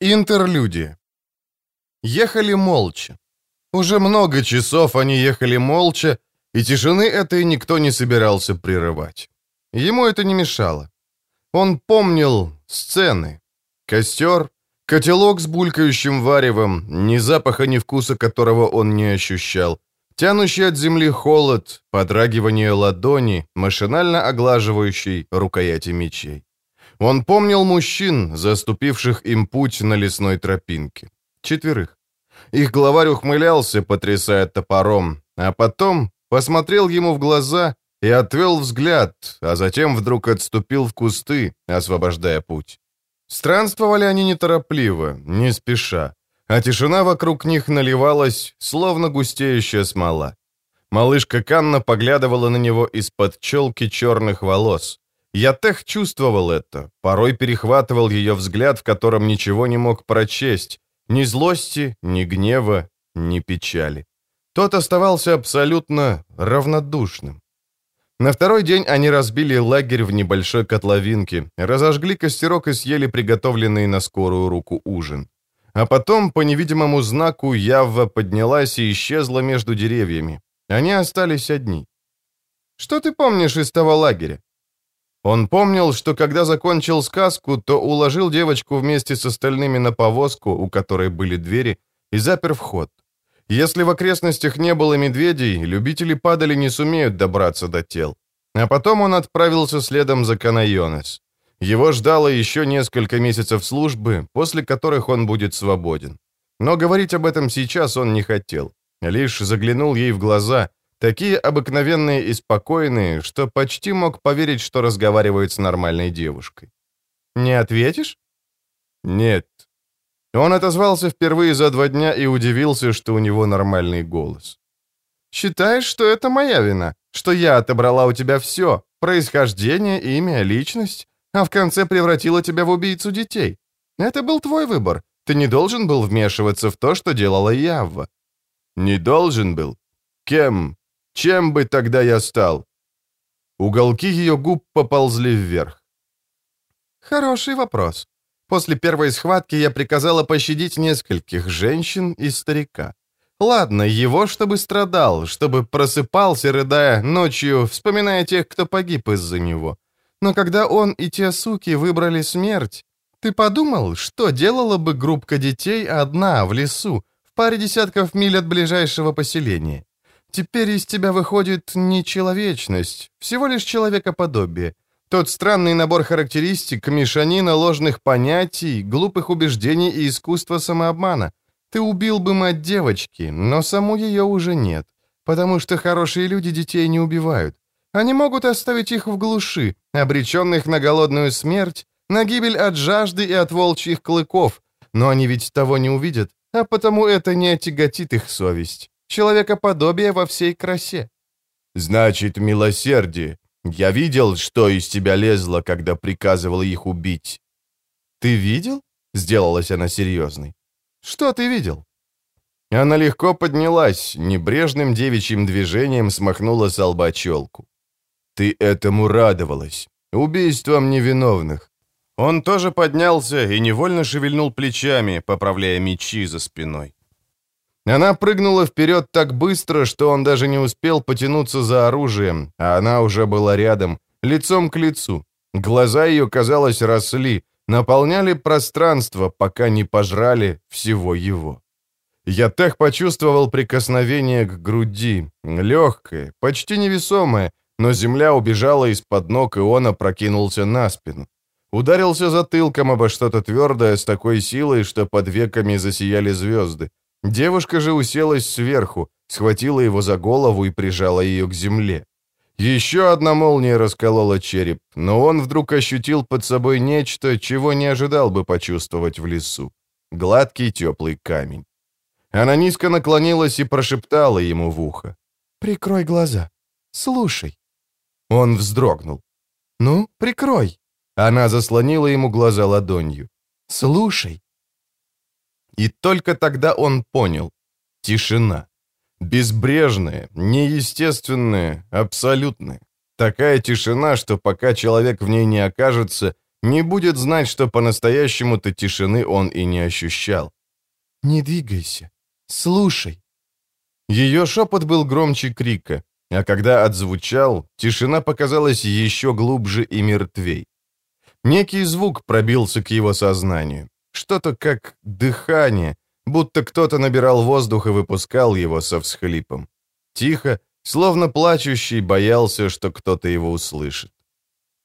Интерлюдия. Ехали молча. Уже много часов они ехали молча, и тишины этой никто не собирался прерывать. Ему это не мешало. Он помнил сцены. Костер, котелок с булькающим варевом, ни запаха, ни вкуса которого он не ощущал, тянущий от земли холод, подрагивание ладони, машинально оглаживающий рукояти мечей. Он помнил мужчин, заступивших им путь на лесной тропинке. Четверых. Их главарь ухмылялся, потрясая топором, а потом посмотрел ему в глаза и отвел взгляд, а затем вдруг отступил в кусты, освобождая путь. Странствовали они неторопливо, не спеша, а тишина вокруг них наливалась, словно густеющая смола. Малышка Канна поглядывала на него из-под челки черных волос. Ятех чувствовал это, порой перехватывал ее взгляд, в котором ничего не мог прочесть, ни злости, ни гнева, ни печали. Тот оставался абсолютно равнодушным. На второй день они разбили лагерь в небольшой котловинке, разожгли костерок и съели приготовленный на скорую руку ужин. А потом, по невидимому знаку, Явва поднялась и исчезла между деревьями. Они остались одни. «Что ты помнишь из того лагеря?» Он помнил, что когда закончил сказку, то уложил девочку вместе с остальными на повозку, у которой были двери, и запер вход. Если в окрестностях не было медведей, любители падали не сумеют добраться до тел. А потом он отправился следом за Канайонес. Его ждало еще несколько месяцев службы, после которых он будет свободен. Но говорить об этом сейчас он не хотел. Лишь заглянул ей в глаза, Такие обыкновенные и спокойные, что почти мог поверить, что разговаривает с нормальной девушкой. «Не ответишь?» «Нет». Он отозвался впервые за два дня и удивился, что у него нормальный голос. «Считаешь, что это моя вина? Что я отобрала у тебя все? Происхождение, имя, личность? А в конце превратила тебя в убийцу детей? Это был твой выбор. Ты не должен был вмешиваться в то, что делала Явва». «Не должен был? Кем? Чем бы тогда я стал?» Уголки ее губ поползли вверх. «Хороший вопрос. После первой схватки я приказала пощадить нескольких женщин и старика. Ладно, его, чтобы страдал, чтобы просыпался, рыдая ночью, вспоминая тех, кто погиб из-за него. Но когда он и те суки выбрали смерть, ты подумал, что делала бы группка детей одна в лесу, в паре десятков миль от ближайшего поселения? Теперь из тебя выходит не человечность, всего лишь человекоподобие. Тот странный набор характеристик, мешанина ложных понятий, глупых убеждений и искусства самообмана. Ты убил бы мать девочки, но саму ее уже нет, потому что хорошие люди детей не убивают. Они могут оставить их в глуши, обреченных на голодную смерть, на гибель от жажды и от волчьих клыков, но они ведь того не увидят, а потому это не отяготит их совесть. Человекоподобие во всей красе. Значит, милосердие. Я видел, что из тебя лезло, когда приказывал их убить. Ты видел? Сделалась она серьезной. Что ты видел? Она легко поднялась, небрежным девичьим движением смахнула с лба челку. Ты этому радовалась. Убийством невиновных. Он тоже поднялся и невольно шевельнул плечами, поправляя мечи за спиной. Она прыгнула вперед так быстро, что он даже не успел потянуться за оружием, а она уже была рядом, лицом к лицу. Глаза ее, казалось, росли, наполняли пространство, пока не пожрали всего его. Я так почувствовал прикосновение к груди, легкое, почти невесомое, но земля убежала из-под ног, и он опрокинулся на спину. Ударился затылком обо что-то твердое с такой силой, что под веками засияли звезды. Девушка же уселась сверху, схватила его за голову и прижала ее к земле. Еще одна молния расколола череп, но он вдруг ощутил под собой нечто, чего не ожидал бы почувствовать в лесу. Гладкий теплый камень. Она низко наклонилась и прошептала ему в ухо. «Прикрой глаза. Слушай». Он вздрогнул. «Ну, прикрой». Она заслонила ему глаза ладонью. «Слушай». И только тогда он понял. Тишина. Безбрежная, неестественная, абсолютная. Такая тишина, что пока человек в ней не окажется, не будет знать, что по-настоящему-то тишины он и не ощущал. «Не двигайся. Слушай». Ее шепот был громче крика, а когда отзвучал, тишина показалась еще глубже и мертвей. Некий звук пробился к его сознанию. Что-то как дыхание, будто кто-то набирал воздух и выпускал его со всхлипом. Тихо, словно плачущий, боялся, что кто-то его услышит.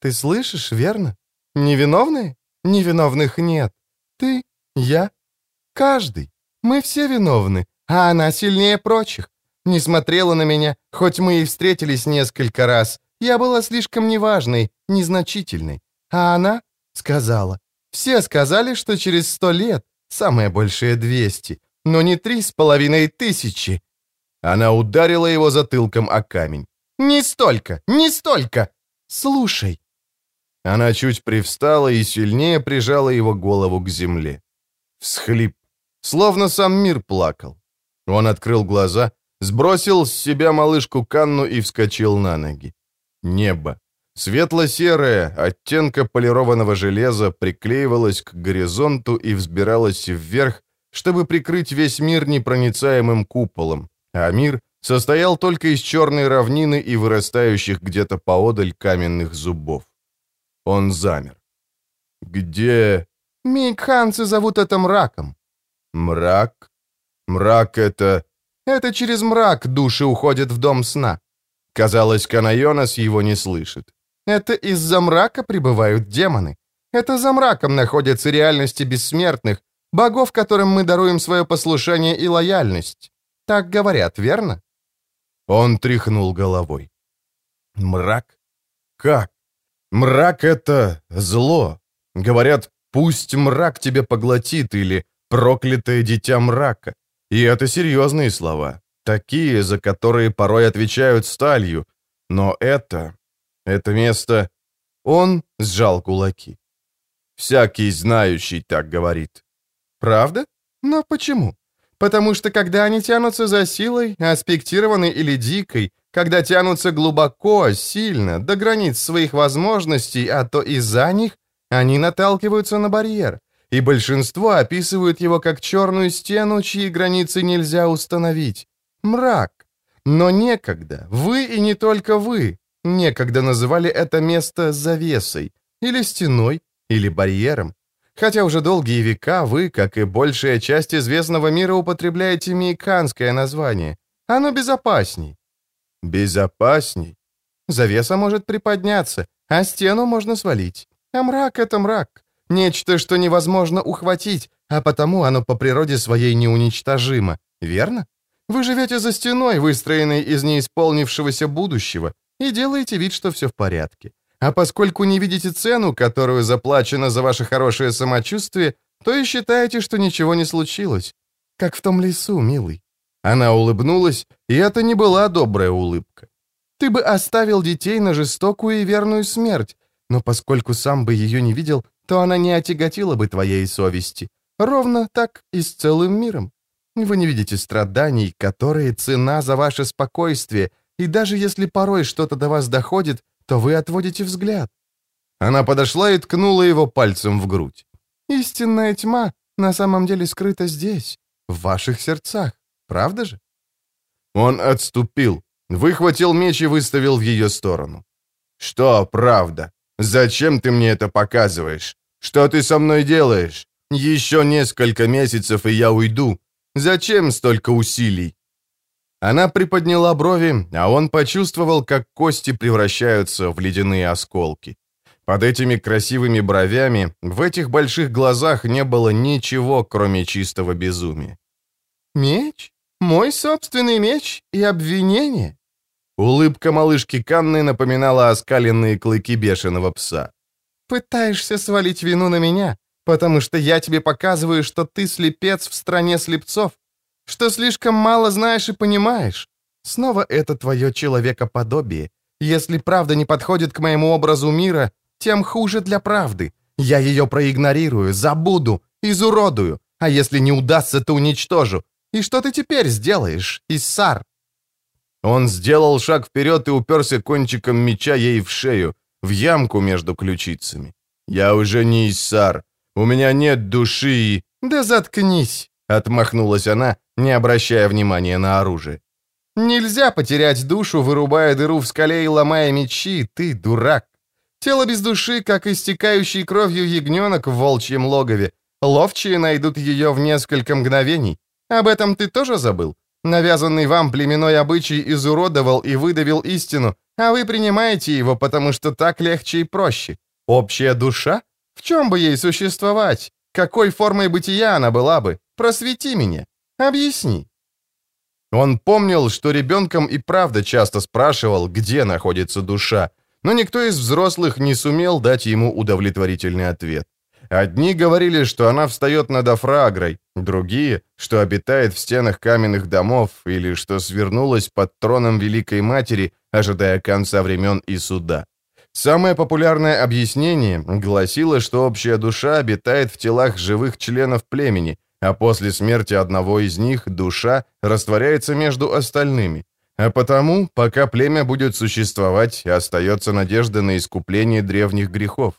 «Ты слышишь, верно? Невиновные? Невиновных нет. Ты, я, каждый. Мы все виновны, а она сильнее прочих. Не смотрела на меня, хоть мы и встретились несколько раз. Я была слишком неважной, незначительной. А она сказала. Все сказали, что через сто лет, самое большее двести, но не три с половиной тысячи. Она ударила его затылком о камень. «Не столько! Не столько! Слушай!» Она чуть привстала и сильнее прижала его голову к земле. Всхлип. Словно сам мир плакал. Он открыл глаза, сбросил с себя малышку Канну и вскочил на ноги. Небо. Светло-серое, оттенка полированного железа приклеивалось к горизонту и взбиралось вверх, чтобы прикрыть весь мир непроницаемым куполом, а мир состоял только из черной равнины и вырастающих где-то поодаль каменных зубов. Он замер. «Где...» «Мейкханцы зовут это мраком». «Мрак? Мрак — это...» «Это через мрак души уходят в дом сна». Казалось, Канайонас его не слышит. «Это из-за мрака прибывают демоны. Это за мраком находятся реальности бессмертных, богов, которым мы даруем свое послушание и лояльность. Так говорят, верно?» Он тряхнул головой. «Мрак? Как? Мрак — это зло. Говорят, пусть мрак тебя поглотит или проклятое дитя мрака. И это серьезные слова, такие, за которые порой отвечают сталью. Но это... это место... Он сжал кулаки. Всякий знающий так говорит. Правда? Но почему? Потому что когда они тянутся за силой, аспектированной или дикой, когда тянутся глубоко, сильно, до границ своих возможностей, а то и за них, они наталкиваются на барьер, и большинство описывают его как черную стену, чьи границы нельзя установить. Мрак. Но некогда, вы и не только вы, некогда называли это место завесой, или стеной, или барьером. Хотя уже долгие века вы, как и большая часть известного мира, употребляете мейканское название. Оно безопасней. Безопасней? Завеса может приподняться, а стену можно свалить. А мрак — это мрак. Нечто, что невозможно ухватить, а потому оно по природе своей неуничтожимо. Верно? Вы живете за стеной, выстроенной из неисполнившегося будущего, и делаете вид, что все в порядке. А поскольку не видите цену, которую заплачено за ваше хорошее самочувствие, то и считаете, что ничего не случилось. Как в том лесу, милый. Она улыбнулась, и это не была добрая улыбка. Ты бы оставил детей на жестокую и верную смерть, но поскольку сам бы ее не видел, то она не отяготила бы твоей совести. Ровно так и с целым миром. Вы не видите страданий, которые цена за ваше спокойствие, и даже если порой что-то до вас доходит, то вы отводите взгляд. Она подошла и ткнула его пальцем в грудь. Истинная тьма на самом деле скрыта здесь, в ваших сердцах, правда же? Он отступил, выхватил меч и выставил в ее сторону. «Что правда? Зачем ты мне это показываешь? Что ты со мной делаешь? Еще несколько месяцев, и я уйду. Зачем столько усилий?» Она приподняла брови, а он почувствовал, как кости превращаются в ледяные осколки. Под этими красивыми бровями, в этих больших глазах не было ничего, кроме чистого безумия. «Меч? Мой собственный меч и обвинение?» Улыбка малышки Канны напоминала оскаленные клыки бешеного пса. «Пытаешься свалить вину на меня, потому что я тебе показываю, что ты слепец в стране слепцов, что слишком мало знаешь и понимаешь. Снова это твое человекоподобие. Если правда не подходит к моему образу мира, тем хуже для правды. Я ее проигнорирую, забуду, изуродую, а если не удастся, то уничтожу. И что ты теперь сделаешь, Иссар?» Он сделал шаг вперед и уперся кончиком меча ей в шею, в ямку между ключицами. «Я уже не Иссар. У меня нет души и...» «Да заткнись!» — отмахнулась она, не обращая внимания на оружие. «Нельзя потерять душу, вырубая дыру в скале и ломая мечи, ты дурак. Тело без души, как истекающий кровью ягненок в волчьем логове. Ловчие найдут ее в несколько мгновений. Об этом ты тоже забыл? Навязанный вам племенной обычай изуродовал и выдавил истину, а вы принимаете его, потому что так легче и проще. Общая душа? В чем бы ей существовать? Какой формой бытия она была бы? Просвети меня. Объясни». Он помнил, что ребенком и правда часто спрашивал, где находится душа, но никто из взрослых не сумел дать ему удовлетворительный ответ. Одни говорили, что она встает над Афрагрой, другие, что обитает в стенах каменных домов или что свернулась под троном Великой Матери, ожидая конца времен и суда. Самое популярное объяснение гласило, что общая душа обитает в телах живых членов племени, а после смерти одного из них душа растворяется между остальными. А потому, пока племя будет существовать, остается надежда на искупление древних грехов.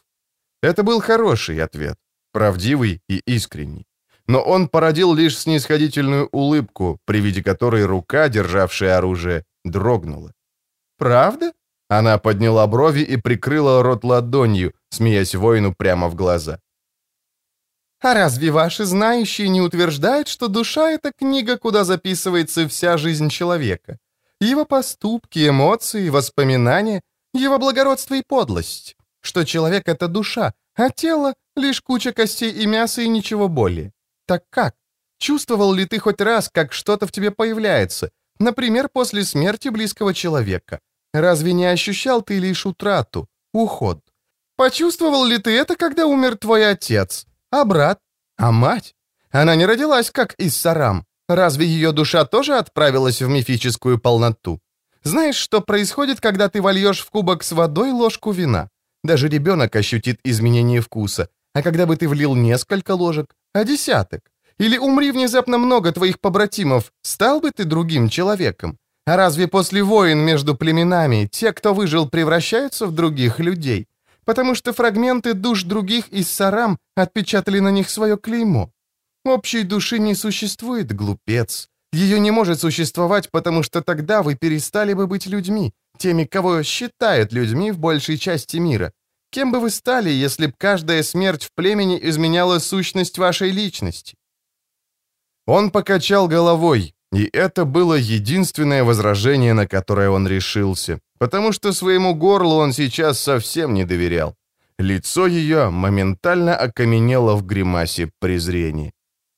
Это был хороший ответ, правдивый и искренний. Но он породил лишь снисходительную улыбку, при виде которой рука, державшая оружие, дрогнула. «Правда?» Она подняла брови и прикрыла рот ладонью, смеясь воину прямо в глаза. «А разве ваши знающие не утверждают, что душа — это книга, куда записывается вся жизнь человека? Его поступки, эмоции, воспоминания, его благородство и подлость? Что человек — это душа, а тело — лишь куча костей и мяса и ничего более? Так как? Чувствовал ли ты хоть раз, как что-то в тебе появляется, например, после смерти близкого человека? Разве не ощущал ты лишь утрату, уход? Почувствовал ли ты это, когда умер твой отец? А брат? А мать? Она не родилась, как из Сарам. Разве ее душа тоже отправилась в мифическую полноту? Знаешь, что происходит, когда ты вольешь в кубок с водой ложку вина? Даже ребенок ощутит изменение вкуса. А когда бы ты влил несколько ложек, а десяток? Или умри внезапно много твоих побратимов, стал бы ты другим человеком? А разве после войн между племенами те, кто выжил, превращаются в других людей? Потому что фрагменты душ других из сарам отпечатали на них свое клеймо. Общей души не существует, глупец. Ее не может существовать, потому что тогда вы перестали бы быть людьми, теми, кого считают людьми в большей части мира. Кем бы вы стали, если б каждая смерть в племени изменяла сущность вашей личности? Он покачал головой, и это было единственное возражение, на которое он решился, потому что своему горлу он сейчас совсем не доверял. Лицо ее моментально окаменело в гримасе презрения.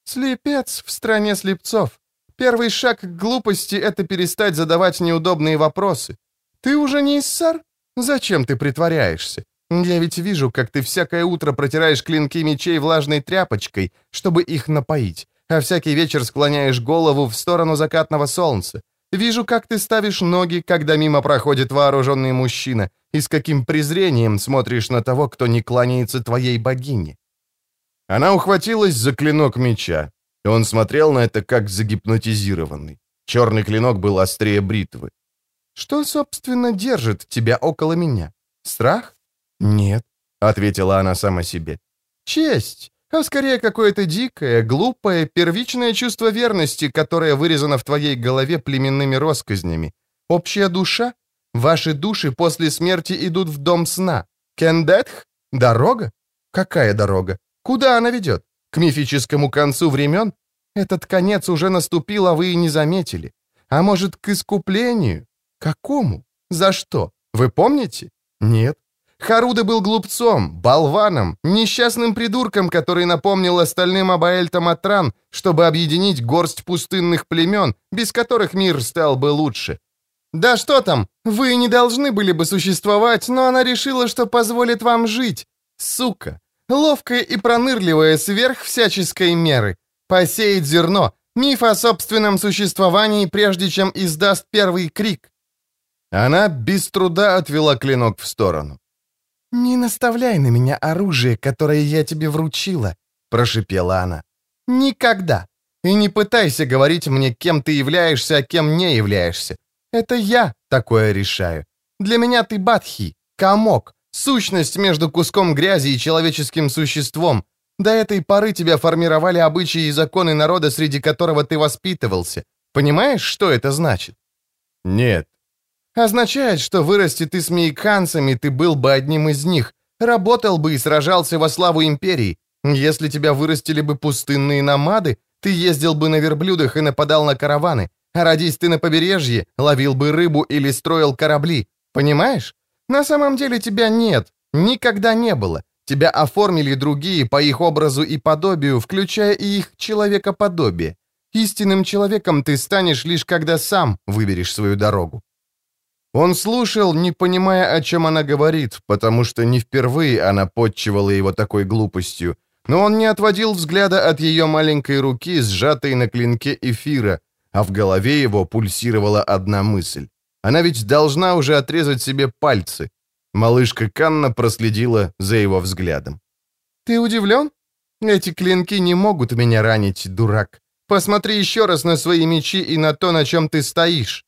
«Слепец в стране слепцов. Первый шаг к глупости — это перестать задавать неудобные вопросы. Ты уже не иссар? Зачем ты притворяешься? Я ведь вижу, как ты всякое утро протираешь клинки мечей влажной тряпочкой, чтобы их напоить, а всякий вечер склоняешь голову в сторону закатного солнца. Вижу, как ты ставишь ноги, когда мимо проходит вооруженный мужчина, и с каким презрением смотришь на того, кто не кланяется твоей богине. Она ухватилась за клинок меча. Он смотрел на это как загипнотизированный. Черный клинок был острее бритвы. «Что, собственно, держит тебя около меня? Страх?» «Нет», — ответила она сама себе. «Честь а скорее какое-то дикое, глупое, первичное чувство верности, которое вырезано в твоей голове племенными росказнями. Общая душа? Ваши души после смерти идут в дом сна. Кендетх? Дорога? Какая дорога? Куда она ведет? К мифическому концу времен? Этот конец уже наступил, а вы и не заметили. А может, к искуплению? Какому? За что? Вы помните? Нет. Харуда был глупцом, болваном, несчастным придурком, который напомнил остальным об Аэльтаматран, чтобы объединить горсть пустынных племен, без которых мир стал бы лучше. Да что там, вы не должны были бы существовать, но она решила, что позволит вам жить. Сука, ловкая и пронырливая сверх всяческой меры. Посеять зерно, миф о собственном существовании, прежде чем издаст первый крик. Она без труда отвела клинок в сторону. «Не наставляй на меня оружие, которое я тебе вручила», — прошипела она. «Никогда. И не пытайся говорить мне, кем ты являешься, а кем не являешься. Это я такое решаю. Для меня ты Батхи, комок, Сущность между куском грязи и человеческим существом. До этой поры тебя формировали обычаи и законы народа, среди которого ты воспитывался. Понимаешь, что это значит? Нет. Означает, что вырасти ты с мейканцами, ты был бы одним из них, работал бы и сражался во славу империи. Если тебя вырастили бы пустынные намады, ты ездил бы на верблюдах и нападал на караваны. А родись ты на побережье, ловил бы рыбу или строил корабли. Понимаешь? На самом деле тебя нет, никогда не было. Тебя оформили другие по их образу и подобию, включая и их человекоподобие. Истинным человеком ты станешь лишь когда сам выберешь свою дорогу. Он слушал, не понимая, о чем она говорит, потому что не впервые она подчивала его такой глупостью, но он не отводил взгляда от ее маленькой руки, сжатой на клинке эфира, а в голове его пульсировала одна мысль. Она ведь должна уже отрезать себе пальцы. Малышка Канна проследила за его взглядом. «Ты удивлен? Эти клинки не могут меня ранить, дурак. Посмотри еще раз на свои мечи и на то, на чем ты стоишь».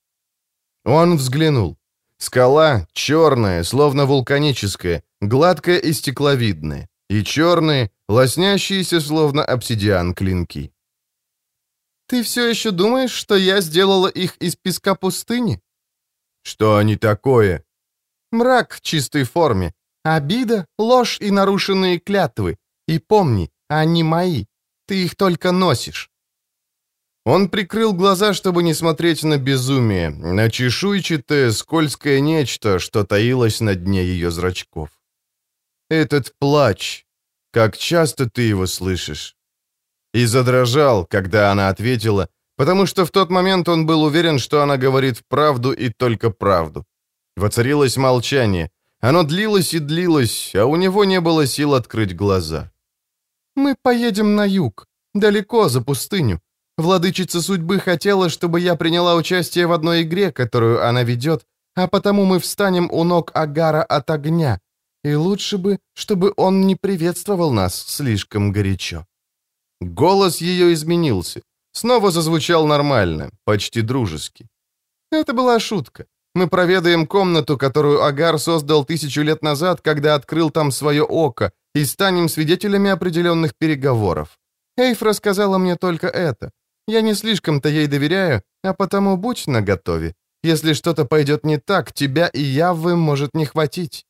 Он взглянул. Скала черная, словно вулканическая, гладкая и стекловидная, и черные, лоснящиеся, словно обсидиан, клинки. «Ты все еще думаешь, что я сделала их из песка пустыни?» «Что они такое?» «Мрак в чистой форме, обида, ложь и нарушенные клятвы. И помни, они мои, ты их только носишь». Он прикрыл глаза, чтобы не смотреть на безумие, на чешуйчатое, скользкое нечто, что таилось на дне ее зрачков. «Этот плач, как часто ты его слышишь?» И задрожал, когда она ответила, потому что в тот момент он был уверен, что она говорит правду и только правду. Воцарилось молчание. Оно длилось и длилось, а у него не было сил открыть глаза. «Мы поедем на юг, далеко за пустыню. Владычица судьбы хотела, чтобы я приняла участие в одной игре, которую она ведет, а потому мы встанем у ног Агара от огня. И лучше бы, чтобы он не приветствовал нас слишком горячо». Голос ее изменился. Снова зазвучал нормально, почти дружески. Это была шутка. Мы проведаем комнату, которую Агар создал тысячу лет назад, когда открыл там свое око, и станем свидетелями определенных переговоров. Эйф рассказала мне только это. Я не слишком-то ей доверяю, а потому будь наготове. Если что-то пойдет не так, тебя и Явы может не хватить».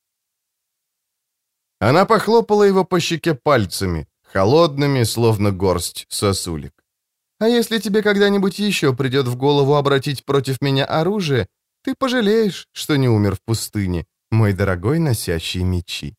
Она похлопала его по щеке пальцами, холодными, словно горсть сосулек. «А если тебе когда-нибудь еще придет в голову обратить против меня оружие, ты пожалеешь, что не умер в пустыне, мой дорогой носящий мечи».